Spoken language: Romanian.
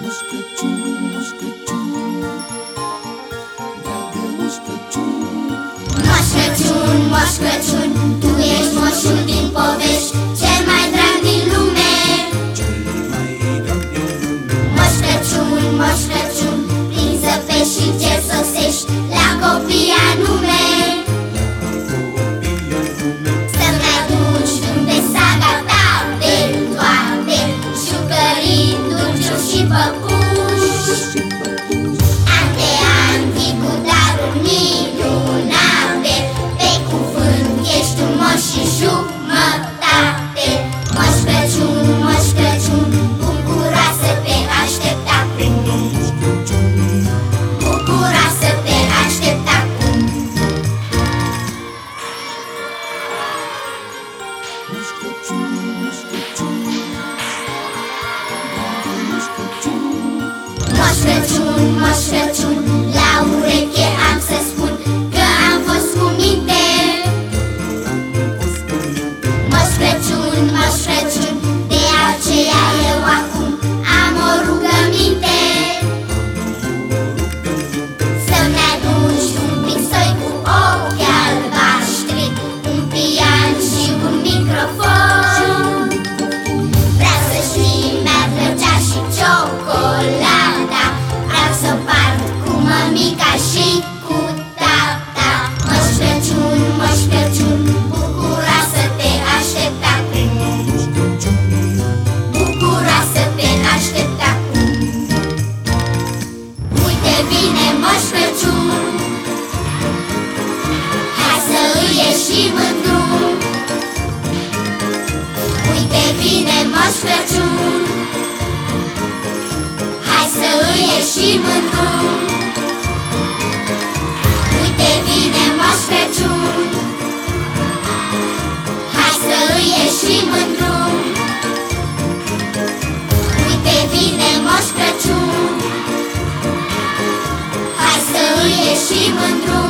Mosca tune, mosca tune. Moș Crăciun, Moș Crăciun La ureche am să spun Că am fost cu minte. Moș Crăciun, Moș Crăciun De aceea eu acum Am o rugăminte. Să-mi aduci un pic soi cu ochi albaștri Un pian și un microfon. Vreau să știi, mi-ar și ciocolată și mândru. Uite vine Moș Hai să îi ieșim mândru. drum Uite vine Moș Crăciun. Hai să îi ieșim în